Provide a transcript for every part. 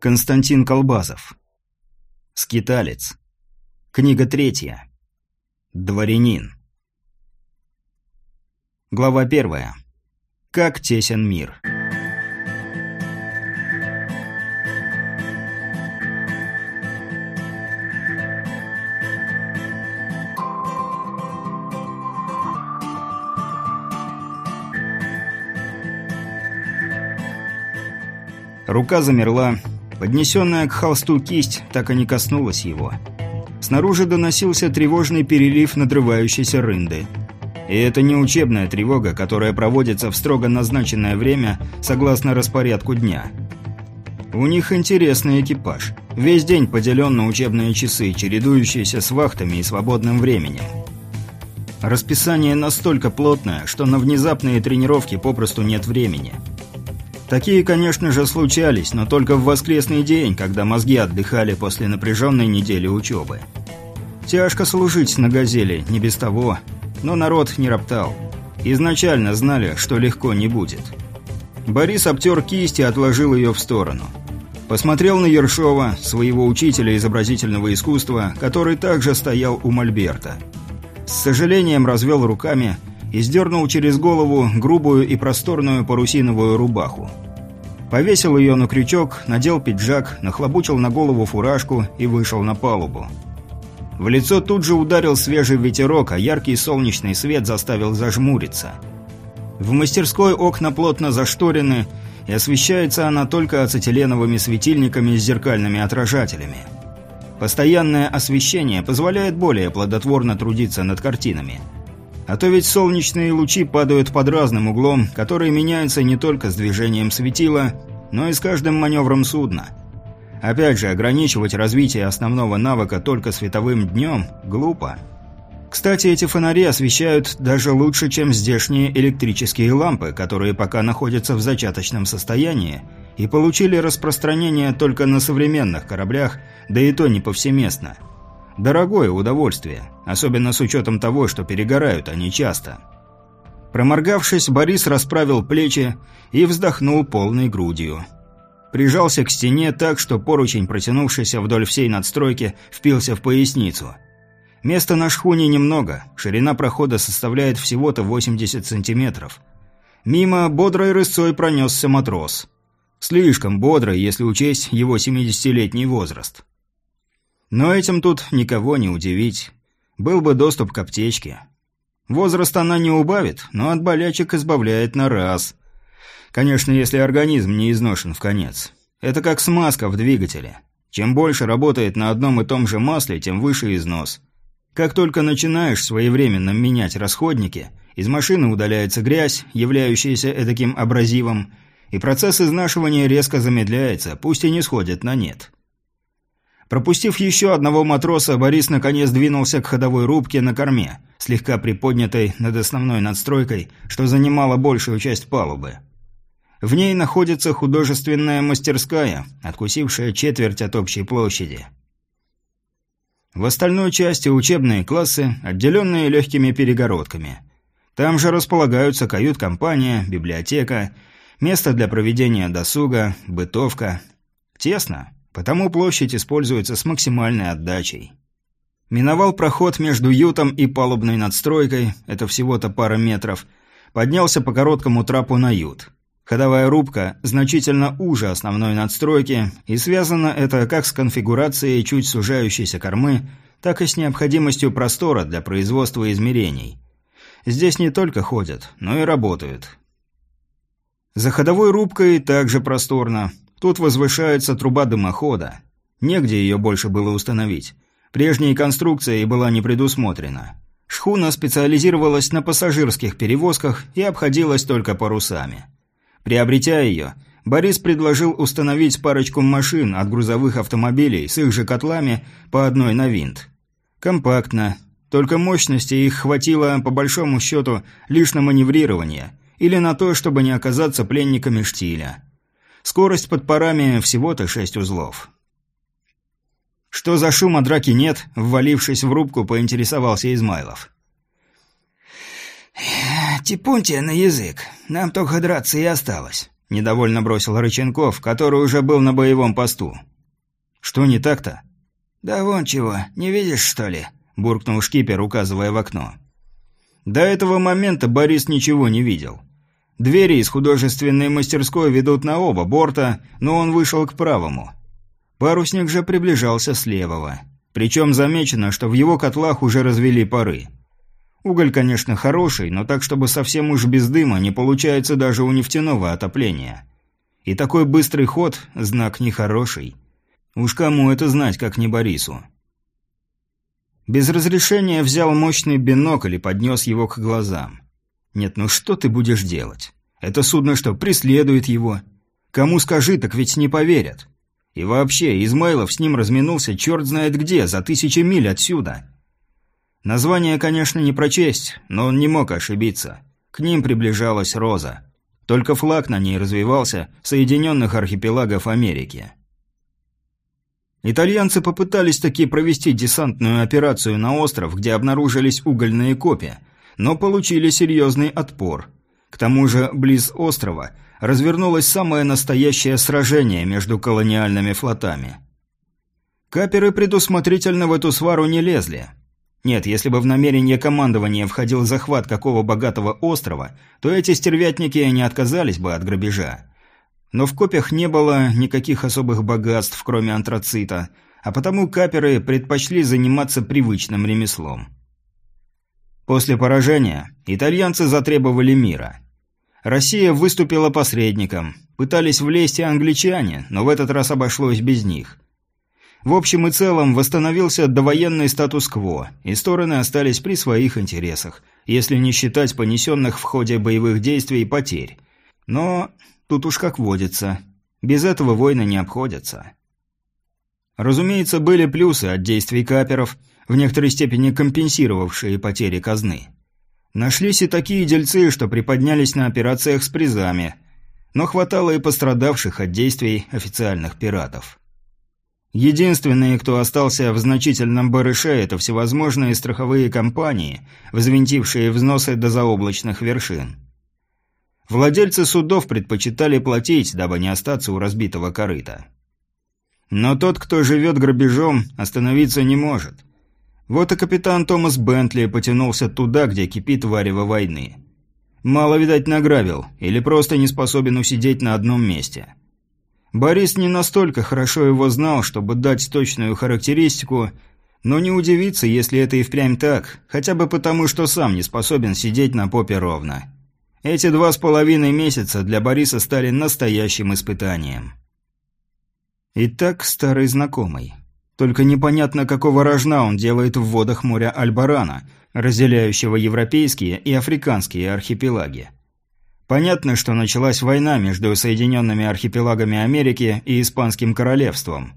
Константин Колбазов. Скиталец. Книга третья. Дворянин. Глава первая. Как тесен мир. Рука замерла, поднесенная к холсту кисть так и не коснулась его. Снаружи доносился тревожный перелив надрывающейся рынды. И это не учебная тревога, которая проводится в строго назначенное время согласно распорядку дня. У них интересный экипаж. Весь день поделен на учебные часы, чередующиеся с вахтами и свободным временем. Расписание настолько плотное, что на внезапные тренировки попросту нет времени – Такие, конечно же, случались, но только в воскресный день, когда мозги отдыхали после напряженной недели учебы. Тяжко служить на «Газели», не без того, но народ не роптал. Изначально знали, что легко не будет. Борис обтер кисть и отложил ее в сторону. Посмотрел на Ершова, своего учителя изобразительного искусства, который также стоял у Мольберта. С сожалением развел руками и сдернул через голову грубую и просторную парусиновую рубаху. Повесил ее на крючок, надел пиджак, нахлобучил на голову фуражку и вышел на палубу. В лицо тут же ударил свежий ветерок, а яркий солнечный свет заставил зажмуриться. В мастерской окна плотно зашторены, и освещается она только ацетиленовыми светильниками с зеркальными отражателями. Постоянное освещение позволяет более плодотворно трудиться над картинами – а то ведь солнечные лучи падают под разным углом, который меняется не только с движением светила, но и с каждым маневром судна. Опять же, ограничивать развитие основного навыка только световым днем глупо. Кстати, эти фонари освещают даже лучше, чем здешние электрические лампы, которые пока находятся в зачаточном состоянии и получили распространение только на современных кораблях, да и то не повсеместно – Дорогое удовольствие, особенно с учетом того, что перегорают они часто. Проморгавшись, Борис расправил плечи и вздохнул полной грудью. Прижался к стене так, что поручень, протянувшийся вдоль всей надстройки, впился в поясницу. Места на шхуне немного, ширина прохода составляет всего-то 80 сантиметров. Мимо бодрой рысцой пронесся матрос. Слишком бодрый, если учесть его 70-летний возраст. Но этим тут никого не удивить. Был бы доступ к аптечке. Возраст она не убавит, но от болячек избавляет на раз. Конечно, если организм не изношен в конец. Это как смазка в двигателе. Чем больше работает на одном и том же масле, тем выше износ. Как только начинаешь своевременно менять расходники, из машины удаляется грязь, являющаяся таким абразивом, и процесс изнашивания резко замедляется, пусть и не сходит на нет. Пропустив еще одного матроса, Борис наконец двинулся к ходовой рубке на корме, слегка приподнятой над основной надстройкой, что занимало большую часть палубы. В ней находится художественная мастерская, откусившая четверть от общей площади. В остальной части учебные классы, отделенные легкими перегородками. Там же располагаются кают-компания, библиотека, место для проведения досуга, бытовка. Тесно, Потому площадь используется с максимальной отдачей. Миновал проход между ютом и палубной надстройкой, это всего-то пара метров, поднялся по короткому трапу на ют. Ходовая рубка значительно уже основной надстройки, и связано это как с конфигурацией чуть сужающейся кормы, так и с необходимостью простора для производства измерений. Здесь не только ходят, но и работают. За ходовой рубкой также просторно, Тут возвышается труба дымохода. Негде ее больше было установить. Прежней конструкцией была не предусмотрена. Шхуна специализировалась на пассажирских перевозках и обходилась только парусами. Приобретя ее, Борис предложил установить парочку машин от грузовых автомобилей с их же котлами по одной на винт. Компактно, только мощности их хватило, по большому счету, лишь на маневрирование или на то, чтобы не оказаться пленниками штиля. Скорость под парами всего-то шесть узлов. «Что за шума драки нет?» – ввалившись в рубку, поинтересовался Измайлов. «Типуньте на язык. Нам только драться и осталось», – недовольно бросил Рыченков, который уже был на боевом посту. «Что не так-то?» «Да вон чего, не видишь, что ли?» – буркнул шкипер, указывая в окно. До этого момента Борис ничего не видел. Двери из художественной мастерской ведут на оба борта, но он вышел к правому. Парусник же приближался с левого. Причем замечено, что в его котлах уже развели пары. Уголь, конечно, хороший, но так, чтобы совсем уж без дыма, не получается даже у нефтяного отопления. И такой быстрый ход – знак нехороший. Уж кому это знать, как не Борису. Без разрешения взял мощный бинокль и поднес его к глазам. Нет, ну что ты будешь делать? Это судно что, преследует его? Кому скажи, так ведь не поверят. И вообще, Измайлов с ним разминулся черт знает где, за тысячи миль отсюда. Название, конечно, не прочесть, но он не мог ошибиться. К ним приближалась Роза. Только флаг на ней развивался Соединенных Архипелагов Америки. Итальянцы попытались таки провести десантную операцию на остров, где обнаружились угольные копья, но получили серьезный отпор. К тому же, близ острова развернулось самое настоящее сражение между колониальными флотами. Каперы предусмотрительно в эту свару не лезли. Нет, если бы в намерение командования входил захват какого богатого острова, то эти стервятники не отказались бы от грабежа. Но в копьях не было никаких особых богатств, кроме антрацита, а потому каперы предпочли заниматься привычным ремеслом. После поражения итальянцы затребовали мира. Россия выступила посредником. Пытались влезть и англичане, но в этот раз обошлось без них. В общем и целом восстановился довоенный статус-кво, и стороны остались при своих интересах, если не считать понесенных в ходе боевых действий потерь. Но тут уж как водится. Без этого войны не обходятся. Разумеется, были плюсы от действий каперов – в некоторой степени компенсировавшие потери казны. Нашлись и такие дельцы, что приподнялись на операциях с призами, но хватало и пострадавших от действий официальных пиратов. Единственные, кто остался в значительном барыше, это всевозможные страховые компании, взвинтившие взносы до заоблачных вершин. Владельцы судов предпочитали платить, дабы не остаться у разбитого корыта. Но тот, кто живет грабежом, остановиться не может. Вот и капитан Томас Бентли потянулся туда, где кипит варево войны. Мало, видать, награбил, или просто не способен усидеть на одном месте. Борис не настолько хорошо его знал, чтобы дать точную характеристику, но не удивиться, если это и впрямь так, хотя бы потому, что сам не способен сидеть на попе ровно. Эти два с половиной месяца для Бориса стали настоящим испытанием. Итак, старый знакомый. Только непонятно, какого рожна он делает в водах моря Альбарана, разделяющего европейские и африканские архипелаги. Понятно, что началась война между Соединенными архипелагами Америки и Испанским королевством.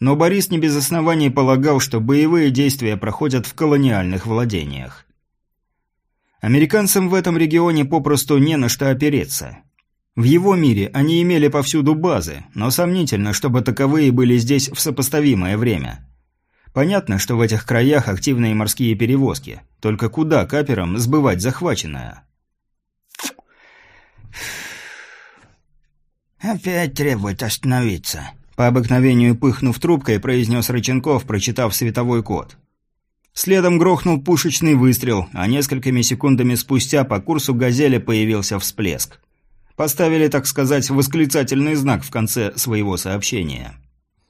Но Борис не без оснований полагал, что боевые действия проходят в колониальных владениях. Американцам в этом регионе попросту не на что опереться. В его мире они имели повсюду базы, но сомнительно, чтобы таковые были здесь в сопоставимое время. Понятно, что в этих краях активные морские перевозки. Только куда каперам сбывать захваченное? «Опять требует остановиться», — по обыкновению пыхнув трубкой, произнес Рыченков, прочитав световой код. Следом грохнул пушечный выстрел, а несколькими секундами спустя по курсу «Газели» появился всплеск. Поставили, так сказать, восклицательный знак в конце своего сообщения.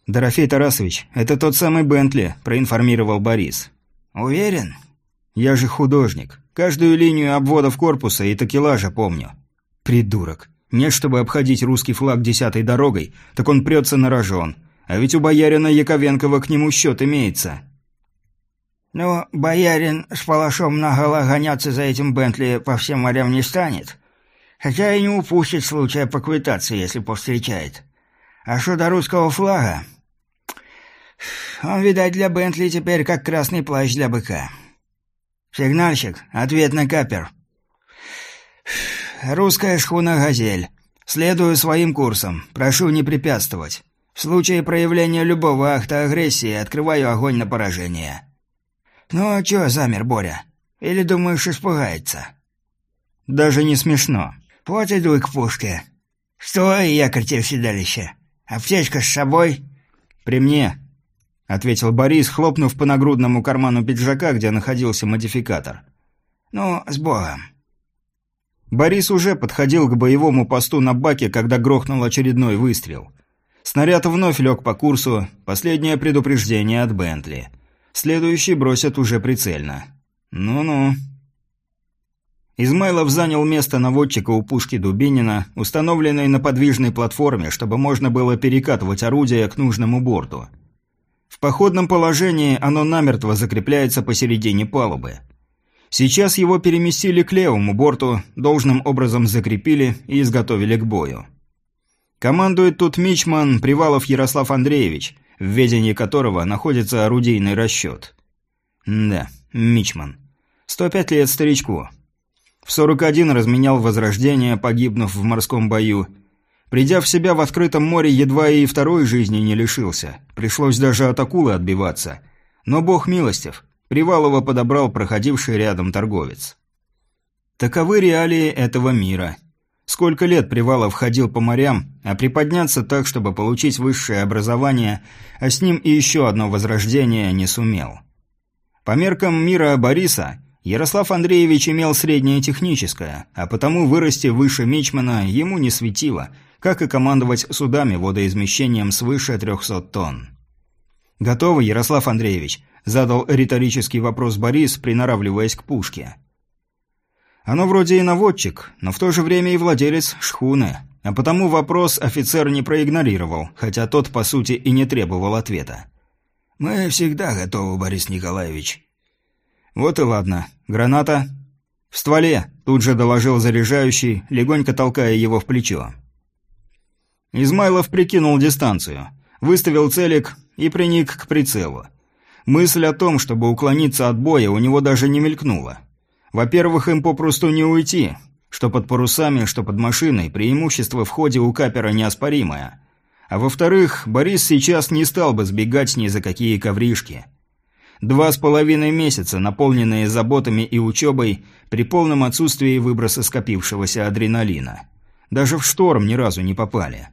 «Дорофей Тарасович, это тот самый Бентли», – проинформировал Борис. «Уверен?» «Я же художник. Каждую линию обводов корпуса и такелажа помню». «Придурок. Нет, чтобы обходить русский флаг десятой дорогой, так он прется на рожон. А ведь у боярина Яковенкова к нему счет имеется». «Ну, боярин с палашом наголо гоняться за этим Бентли по всем морям не станет. Хотя и не упустит случая поквитаться, если повстречает. А что до русского флага? Он, видать, для Бентли теперь как красный плащ для быка. Сигнальщик, ответ на капер. Русская шхуна «Газель». Следую своим курсом. Прошу не препятствовать. В случае проявления любого акта агрессии открываю огонь на поражение. Ну а чё замер, Боря? Или думаешь, испугается? Даже не смешно. Вот иду к пушке. Стой, якорь тебе в седалище. Аптечка с собой? При мне, ответил Борис, хлопнув по нагрудному карману пиджака, где находился модификатор. Ну, с Богом. Борис уже подходил к боевому посту на баке, когда грохнул очередной выстрел. Снаряд вновь лег по курсу, последнее предупреждение от Бентли. Следующий бросят уже прицельно. Ну-ну. Измайлов занял место наводчика у пушки Дубинина, установленной на подвижной платформе, чтобы можно было перекатывать орудие к нужному борту. В походном положении оно намертво закрепляется посередине палубы. Сейчас его переместили к левому борту, должным образом закрепили и изготовили к бою. Командует тут мичман Привалов Ярослав Андреевич, в ведении которого находится орудийный расчет. Да, мичман. 105 лет старичку. В 41 разменял возрождение, погибнув в морском бою. Придя в себя в открытом море, едва и второй жизни не лишился. Пришлось даже от акулы отбиваться. Но бог милостив. Привалова подобрал проходивший рядом торговец. Таковы реалии этого мира. Сколько лет Привалов ходил по морям, а приподняться так, чтобы получить высшее образование, а с ним и еще одно возрождение не сумел. По меркам мира Бориса, Ярослав Андреевич имел среднее техническое, а потому вырасти выше Мичмана ему не светило, как и командовать судами водоизмещением свыше 300 тонн. «Готовы, Ярослав Андреевич?» – задал риторический вопрос Борис, приноравливаясь к пушке. Оно вроде и наводчик, но в то же время и владелец шхуны, а потому вопрос офицер не проигнорировал, хотя тот, по сути, и не требовал ответа. «Мы всегда готовы, Борис Николаевич», «Вот и ладно. Граната?» «В стволе», – тут же доложил заряжающий, легонько толкая его в плечо. Измайлов прикинул дистанцию, выставил целик и приник к прицелу. Мысль о том, чтобы уклониться от боя, у него даже не мелькнула. Во-первых, им попросту не уйти. Что под парусами, что под машиной, преимущество в ходе у капера неоспоримое. А во-вторых, Борис сейчас не стал бы сбегать ни за какие ковришки. Два с половиной месяца, наполненные заботами и учебой, при полном отсутствии выброса скопившегося адреналина. Даже в шторм ни разу не попали.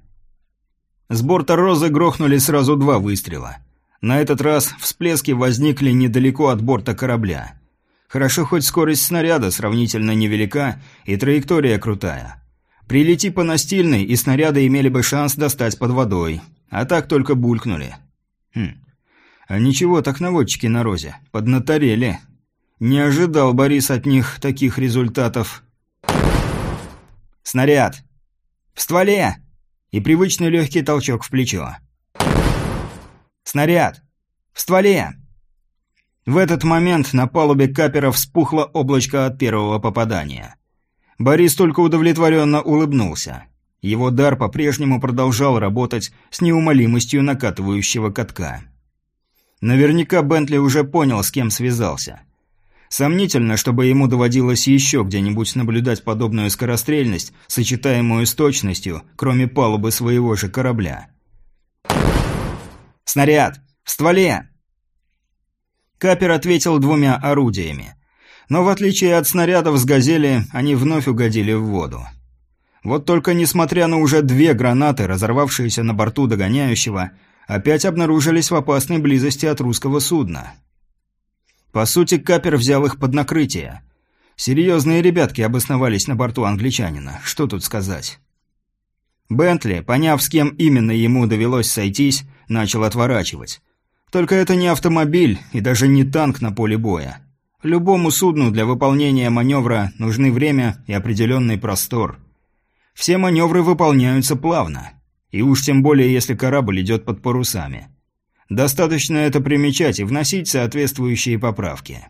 С борта «Розы» грохнули сразу два выстрела. На этот раз всплески возникли недалеко от борта корабля. Хорошо, хоть скорость снаряда сравнительно невелика и траектория крутая. Прилети по настильной, и снаряды имели бы шанс достать под водой. А так только булькнули. Хм. А ничего, так наводчики на розе. Поднаторели. Не ожидал Борис от них таких результатов. Снаряд. В стволе. И привычный легкий толчок в плечо. Снаряд. В стволе. В этот момент на палубе капера вспухло облачко от первого попадания. Борис только удовлетворенно улыбнулся. Его дар по-прежнему продолжал работать с неумолимостью накатывающего катка. Наверняка Бентли уже понял, с кем связался. Сомнительно, чтобы ему доводилось еще где-нибудь наблюдать подобную скорострельность, сочетаемую с точностью, кроме палубы своего же корабля. «Снаряд! В стволе!» Капер ответил двумя орудиями. Но в отличие от снарядов с «Газели», они вновь угодили в воду. Вот только несмотря на уже две гранаты, разорвавшиеся на борту догоняющего, опять обнаружились в опасной близости от русского судна. По сути, Капер взял их под накрытие. Серьезные ребятки обосновались на борту англичанина, что тут сказать. Бентли, поняв, с кем именно ему довелось сойтись, начал отворачивать. Только это не автомобиль и даже не танк на поле боя. Любому судну для выполнения маневра нужны время и определенный простор. Все маневры выполняются плавно. И уж тем более, если корабль идет под парусами. Достаточно это примечать и вносить соответствующие поправки.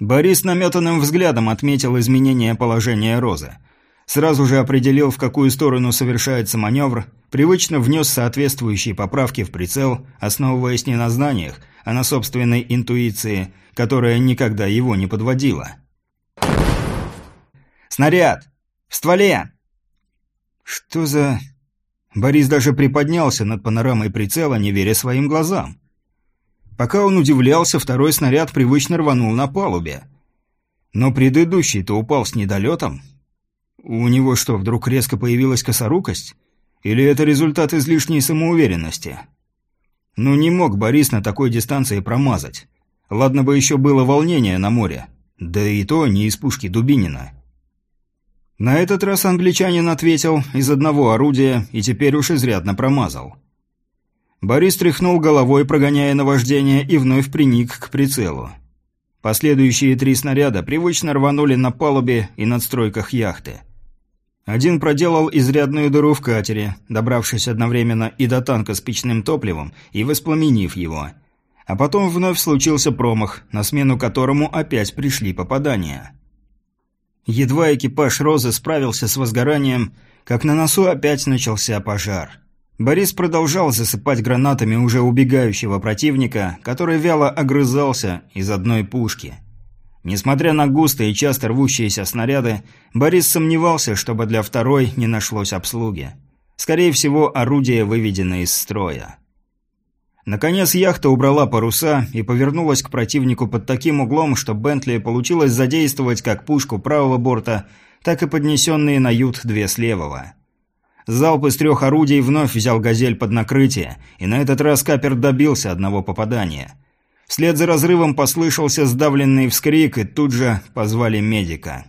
Борис наметанным взглядом отметил изменение положения Розы. Сразу же определил, в какую сторону совершается маневр, привычно внес соответствующие поправки в прицел, основываясь не на знаниях, а на собственной интуиции, которая никогда его не подводила. «Снаряд! В стволе!» «Что за...» Борис даже приподнялся над панорамой прицела, не веря своим глазам. Пока он удивлялся, второй снаряд привычно рванул на палубе. Но предыдущий-то упал с недолетом. У него что, вдруг резко появилась косорукость? Или это результат излишней самоуверенности? Ну не мог Борис на такой дистанции промазать. Ладно бы еще было волнение на море. Да и то не из пушки Дубинина. На этот раз англичанин ответил из одного орудия и теперь уж изрядно промазал. Борис тряхнул головой, прогоняя наваждение, и вновь приник к прицелу. Последующие три снаряда привычно рванули на палубе и надстройках яхты. Один проделал изрядную дыру в катере, добравшись одновременно и до танка с печным топливом, и воспламенив его. А потом вновь случился промах, на смену которому опять пришли попадания. Едва экипаж «Розы» справился с возгоранием, как на носу опять начался пожар. Борис продолжал засыпать гранатами уже убегающего противника, который вяло огрызался из одной пушки. Несмотря на густые и часто рвущиеся снаряды, Борис сомневался, чтобы для второй не нашлось обслуги. Скорее всего, орудие выведено из строя. Наконец яхта убрала паруса и повернулась к противнику под таким углом, что Бентли получилось задействовать как пушку правого борта, так и поднесенные на ют две с левого. Залп из трех орудий вновь взял «Газель» под накрытие, и на этот раз Капер добился одного попадания. Вслед за разрывом послышался сдавленный вскрик, и тут же позвали медика.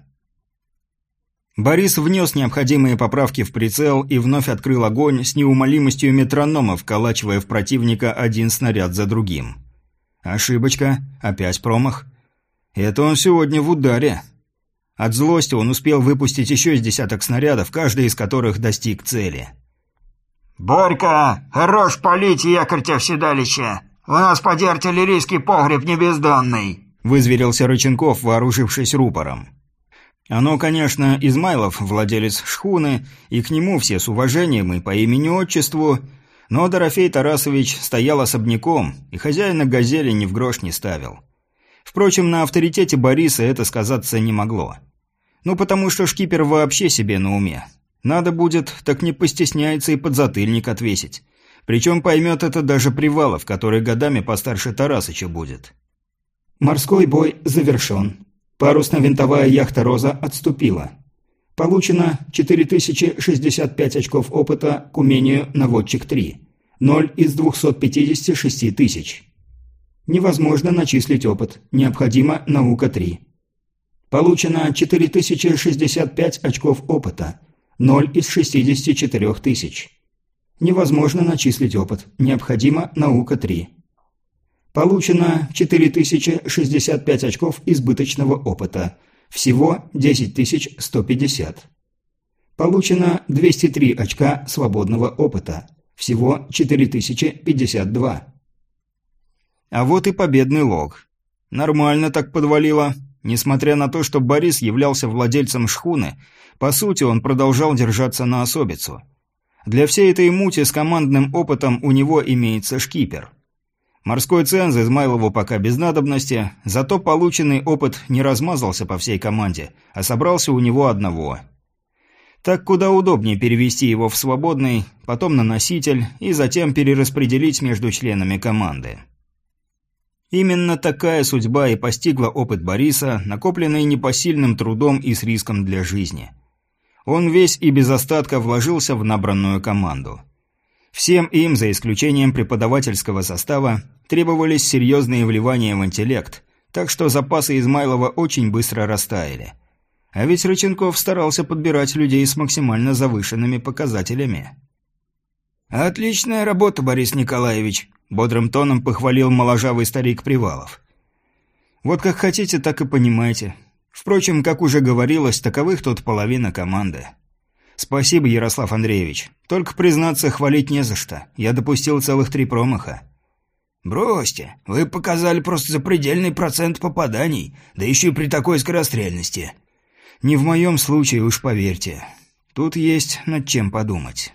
Борис внес необходимые поправки в прицел и вновь открыл огонь с неумолимостью метронома, вколачивая в противника один снаряд за другим. Ошибочка, опять промах. Это он сегодня в ударе. От злости он успел выпустить еще с десяток снарядов, каждый из которых достиг цели. «Борька, хорош полить якорь-то в седалище! У нас поди артиллерийский погреб небездонный!» Вызверился Рыченков, вооружившись рупором. Оно, конечно, Измайлов, владелец шхуны, и к нему все с уважением и по имени-отчеству, но Дорофей Тарасович стоял особняком, и хозяина «Газели» ни в грош не ставил. Впрочем, на авторитете Бориса это сказаться не могло. Ну, потому что шкипер вообще себе на уме. Надо будет, так не постесняется и подзатыльник отвесить. Причем поймет это даже Привалов, который годами постарше Тарасыча будет. Морской бой завершен. Парусно-винтовая яхта «Роза» отступила. Получено 4065 очков опыта к умению «Наводчик 3». 0 из 256 тысяч. Невозможно начислить опыт. Необходима наука 3. Получено 4065 очков опыта. 0 из 64 тысяч. Невозможно начислить опыт. Необходима наука 3. Получено 4065 очков избыточного опыта. Всего 10150. Получено 203 очка свободного опыта. Всего 4052. А вот и победный лог. Нормально так подвалило. Несмотря на то, что Борис являлся владельцем шхуны, по сути он продолжал держаться на особицу. Для всей этой мути с командным опытом у него имеется шкипер – Морской ценз Измайлову пока без надобности, зато полученный опыт не размазался по всей команде, а собрался у него одного. Так куда удобнее перевести его в свободный, потом на носитель и затем перераспределить между членами команды. Именно такая судьба и постигла опыт Бориса, накопленный непосильным трудом и с риском для жизни. Он весь и без остатка вложился в набранную команду. Всем им, за исключением преподавательского состава, требовались серьезные вливания в интеллект, так что запасы Измайлова очень быстро растаяли. А ведь Рыченков старался подбирать людей с максимально завышенными показателями. «Отличная работа, Борис Николаевич», – бодрым тоном похвалил моложавый старик Привалов. «Вот как хотите, так и понимаете. Впрочем, как уже говорилось, таковых тут половина команды». «Спасибо, Ярослав Андреевич. Только, признаться, хвалить не за что. Я допустил целых три промаха». «Бросьте. Вы показали просто запредельный процент попаданий, да еще и при такой скорострельности. Не в моем случае, уж поверьте. Тут есть над чем подумать.